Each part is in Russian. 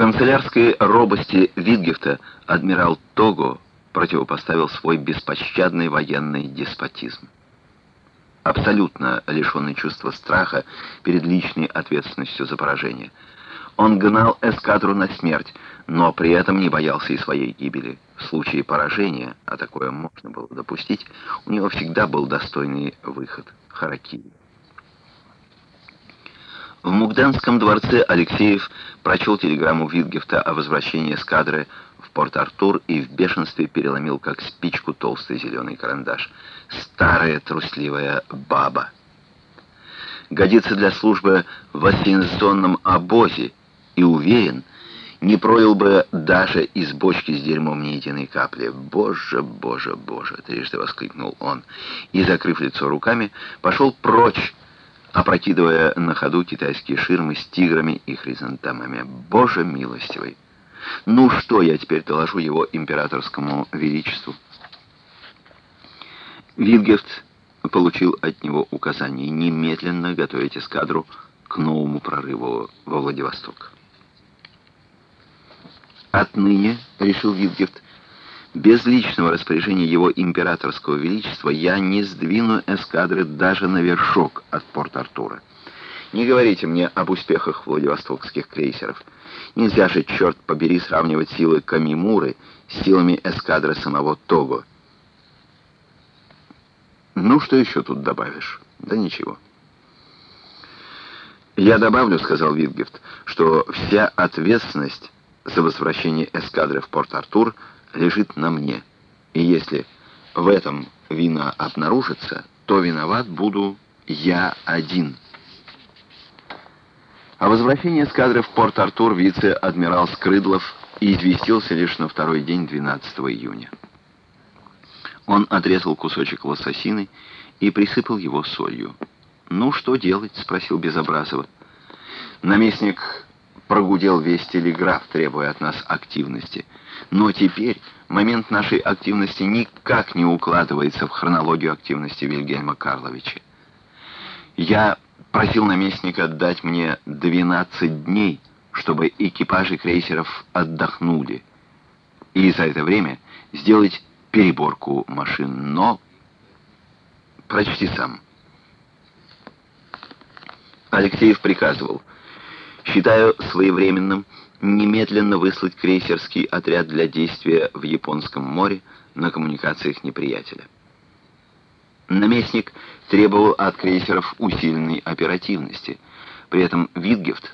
Канцелярской робости Витгефта адмирал Того противопоставил свой беспощадный военный деспотизм. Абсолютно лишенный чувства страха перед личной ответственностью за поражение. Он гнал эскадру на смерть, но при этом не боялся и своей гибели. В случае поражения, а такое можно было допустить, у него всегда был достойный выход — Харакири. В Мугданском дворце Алексеев прочел телеграмму Витгефта о возвращении эскадры в Порт-Артур и в бешенстве переломил как спичку толстый зеленый карандаш. Старая трусливая баба. Годится для службы в ассенционном обозе и уверен, не пролил бы даже из бочки с дерьмом ни единой капли. «Боже, боже, боже!» — трижды воскликнул он. И, закрыв лицо руками, пошел прочь, опрокидывая на ходу китайские ширмы с тиграми и хризантемами. «Боже милостивый! Ну что я теперь доложу его императорскому величеству?» Вильгефт получил от него указание немедленно готовить эскадру к новому прорыву во Владивосток. Отныне, решил Вильгефт, без личного распоряжения его императорского величества я не сдвину эскадры даже на вершок от Порт-Артура. Не говорите мне об успехах владивостокских крейсеров. Нельзя же, черт побери, сравнивать силы Камимуры с силами эскадры самого Того. Ну, что еще тут добавишь? Да ничего. «Я добавлю, — сказал Витгефт, — что вся ответственность за возвращение эскадры в Порт-Артур — лежит на мне. И если в этом вина обнаружится, то виноват буду я один. О возвращении эскадры в Порт-Артур вице-адмирал Скрыдлов известился лишь на второй день 12 июня. Он отрезал кусочек лососины и присыпал его солью. «Ну, что делать?» — спросил Безобразова. Наместник прогудел весь телеграф, требуя от нас активности — но теперь момент нашей активности никак не укладывается в хронологию активности Вильгельма Карловича. Я просил наместника дать мне 12 дней, чтобы экипажи крейсеров отдохнули, и за это время сделать переборку машин, но... Прочти сам. Алексеев приказывал. Считаю своевременным немедленно выслать крейсерский отряд для действия в Японском море на коммуникациях неприятеля. Наместник требовал от крейсеров усиленной оперативности. При этом Витгефт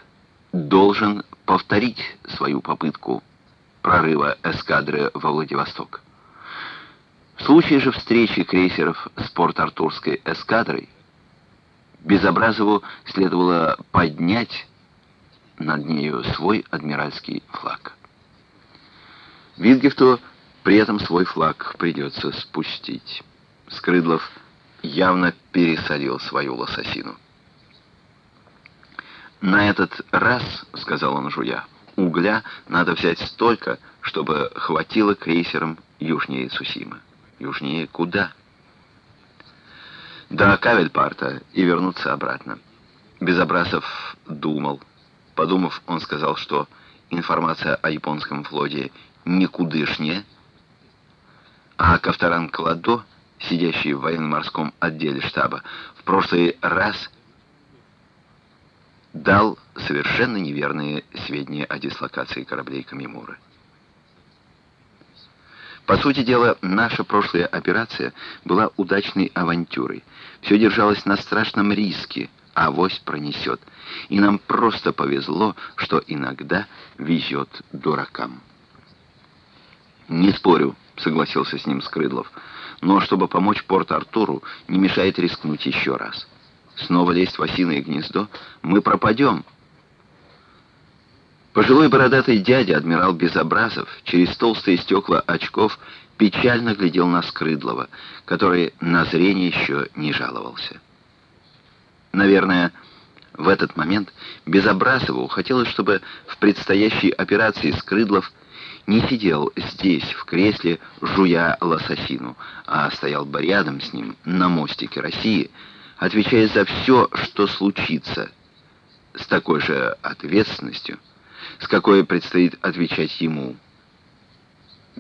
должен повторить свою попытку прорыва эскадры во Владивосток. В случае же встречи крейсеров с Порт-Артурской эскадрой Безобразову следовало поднять над нею свой адмиральский флаг. Витгефту при этом свой флаг придется спустить. Скрыдлов явно пересолил свою лососину. «На этот раз, — сказал он жуя, — угля надо взять столько, чтобы хватило крейсерам южнее Сусимы. Южнее куда?» «До Кавельпарта и вернуться обратно». Безобразов думал, — Подумав, он сказал, что информация о японском флоте никудышнее, а Кавторан Кладо, сидящий в военно-морском отделе штаба, в прошлый раз дал совершенно неверные сведения о дислокации кораблей Камимуры. По сути дела, наша прошлая операция была удачной авантюрой. Все держалось на страшном риске — авось пронесет. И нам просто повезло, что иногда везет дуракам. «Не спорю», — согласился с ним Скрыдлов. «Но чтобы помочь Порт-Артуру, не мешает рискнуть еще раз. Снова лезть в осиное гнездо, мы пропадем». Пожилой бородатый дядя, адмирал Безобразов, через толстые стекла очков печально глядел на Скрыдлова, который на зрение еще не жаловался. Наверное, в этот момент Безобразову хотелось, чтобы в предстоящей операции Скрыдлов не сидел здесь, в кресле, жуя лососину, а стоял бы рядом с ним, на мостике России, отвечая за все, что случится, с такой же ответственностью, с какой предстоит отвечать ему.